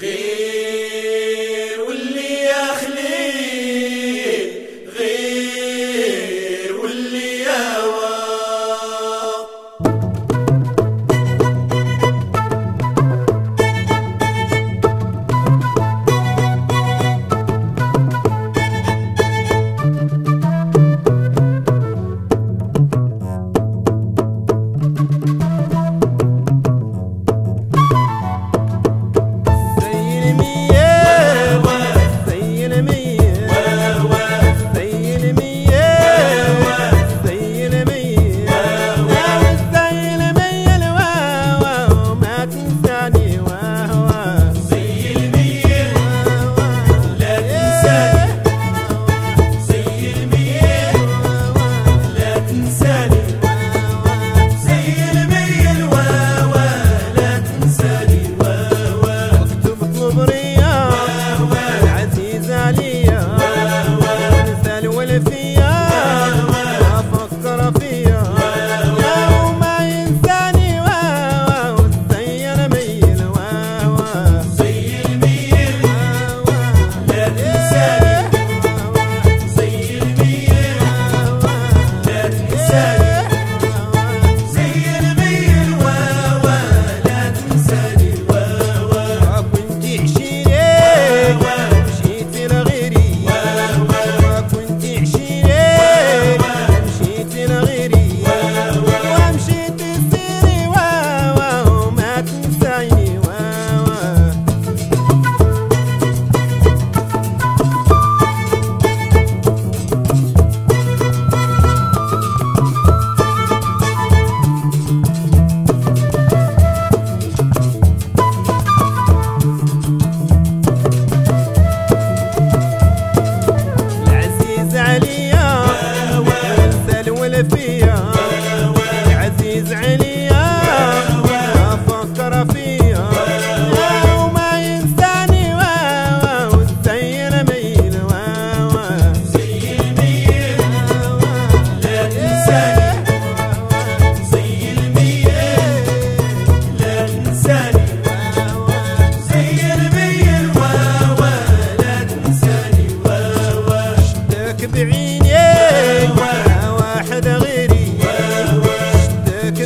Rei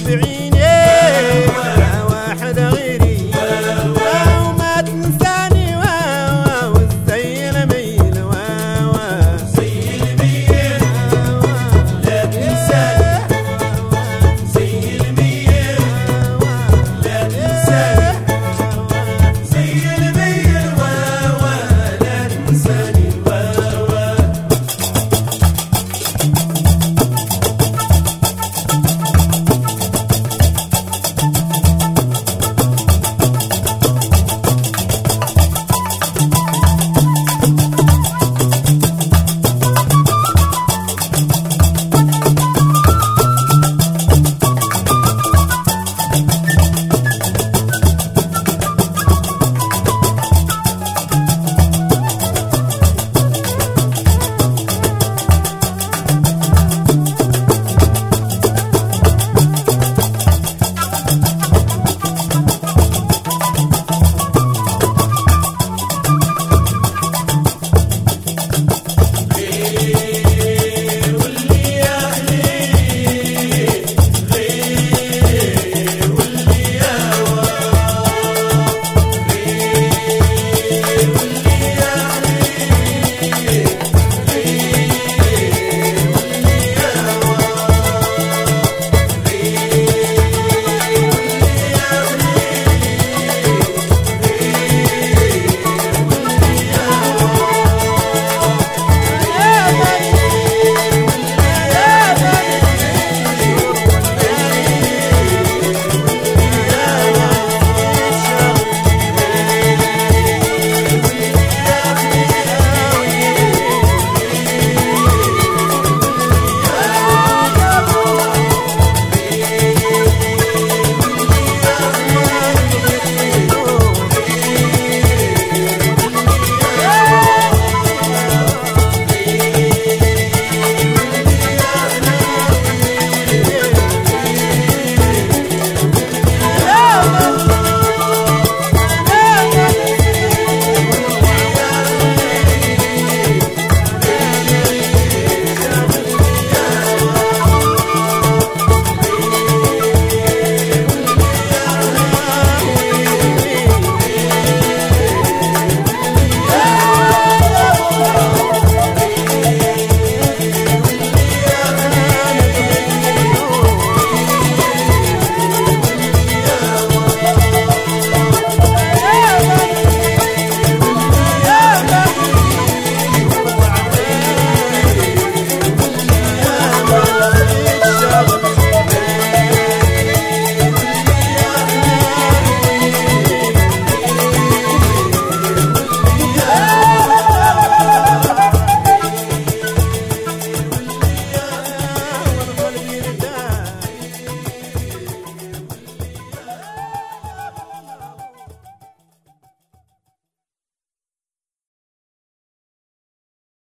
Berry.